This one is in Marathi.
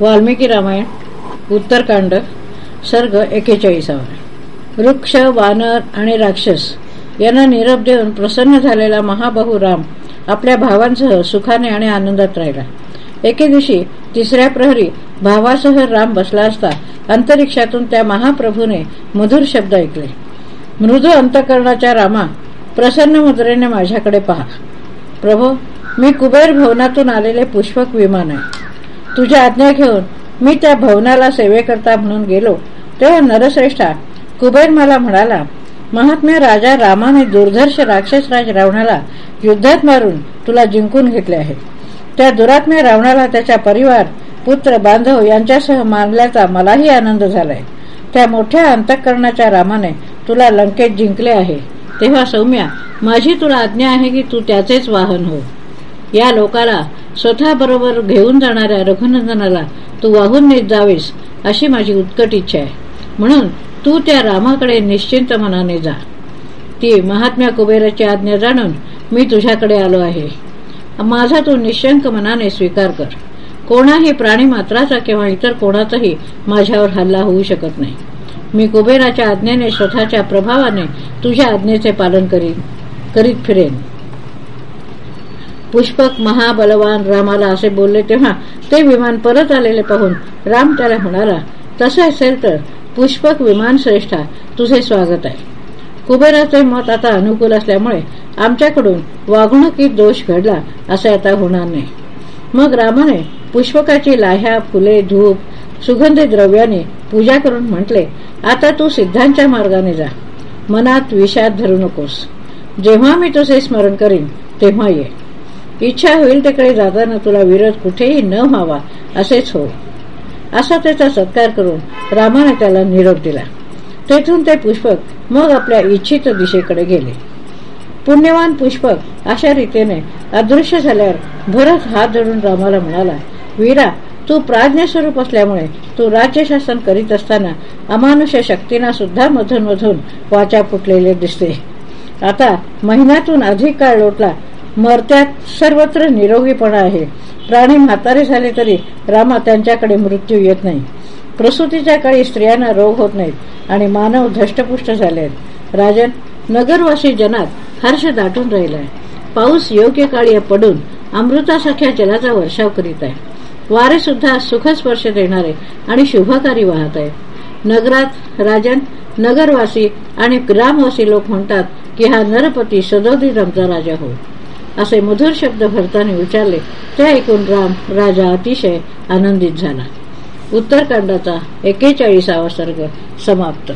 वाल्मिकी रामायण उत्तरकांड सर्ग एकेचाळीसावा. वृक्ष वानर आणि राक्षस यांना निरप देऊन प्रसन्न झालेला महाबहू राम आपल्या भावांसह सुखाने आणि आनंदात राहिला. एके दिवशी तिसऱ्या प्रहरी भावासह राम बसला असता अंतरिक्षातून त्या महाप्रभूने मधुर शब्द ऐकले. मृदू अंतकरणाच्या रामा प्रसन्न मुद्रेने माझ्याकडे पहा. प्रभो मी कुबेर भवनातून आलेले पुष्पक विमान आहे. तुझ्या आज्ञा घेऊन मी त्या भवनाला सेवेकरता म्हणून गेलो. तेव्हा नरश्रेष्ठा कुबेर मला म्हणाला महात्म्य राजा रामाने दुर्धर्ष राक्षसराज रावणाला युद्धात मारून तुला जिंकून घेतले आहे. त्या दुरात्म्या रावणाला त्याचा परिवार पुत्र बांधव यांच्यासह मानल्याचा मलाही आनंद झालाय. त्या मोठ्या अंतःकरणाच्या रामाने तुला लंकेत जिंकले आहे. तेव्हा सौम्या माझी तुला आज्ञा आहे की तू त्याचेच वाहन हो. या लोकाला स्वतः बरोबर घेऊन जाणाऱ्या रघुनंदनाला तू वाहून नेत जावेस अशी माझी उत्कट इच्छा आहे. म्हणून तू त्या रामाकडे निश्चिंत मनाने जा. ती महात्म्या कुबेराची आज्ञा जाणून मी तुझ्याकडे आलो आहे. माझा तू निशंक मनाने स्वीकार कर. कोणाही प्राणी मात्राचा किंवा इतर कोणाचाही माझ्यावर हल्ला होऊ शकत नाही. मी कुबेराच्या आज्ञेने स्वतःच्या प्रभावाने तुझ्या आज्ञेचे पालन करीन करीत फिरेन. पुष्पक महाबलवान रामाला असे बोलले तेव्हा ते विमान परत आलेले पाहून राम त्याला म्हणाला तसे असेल तर पुष्पक विमान श्रेष्ठा तुझे स्वागत आहे. कुबेराचे मत आता अनुकूल असल्यामुळे आमच्याकडून वागणुकीत दोष घडला असे आता होणार नाही. मग रामाने पुष्पकाची लाह्या फुले धूप सुगंधी द्रव्याने पूजा करून म्हटले आता तू सिद्धांच्या मार्गाने जा. मनात विषाद धरू नकोस. जेव्हा मी तुझे स्मरण करीन तेव्हा ये. इच्छा होईल तिकडे जाताना तुला विरोध कुठेही न व्हावा असेच हो असा त्याचा सत्कार करून रामाने त्याला निरोप दिला. तेथून ते पुष्पक मग आपल्या इच्छित दिशेकडे गेले. पुण्यवान पुष्पक अशा रीतीने अदृश्य झाल्यावर भरत हात धरून रामाला म्हणाला वीरा तू प्राज्ञस्वरूप असल्यामुळे तू राज्य शासन करीत असताना अमानुष्य शक्तींना सुद्धा मधून मधून वाचा फुटलेले दिसते. आता महिन्यातून अधिक काळ लोटला मरत्यात सर्वत्र निरोगीपणा आहे. प्राणी म्हातारे झाले तरी रामा त्यांच्याकडे मृत्यू येत नाही. प्रसूतीच्या काळी स्त्रियांना रोग होत नाहीत आणि मानव धष्टपुष्ट झाले आहेत. राजन नगरवासी जनात हर्ष दाटून राहिलाय. पाऊस योग्य काळी पडून अमृतासारख्या जलाचा वर्षाव करीत आहे. वारे सुद्धा सुखस्पर्श देणारे आणि शुभकारी वाहत आहेत. नगरात राजन नगरवासी आणि ग्रामवासी लोक म्हणतात की हा नरपती सदोदी रमचा राजा हो. असे मधुर शब्द भरताने विचारले ते ऐकून राम राजा अतिशय आनंदित झाला. उत्तरकांडाचा एकेचाळीसावा सर्ग समाप्त.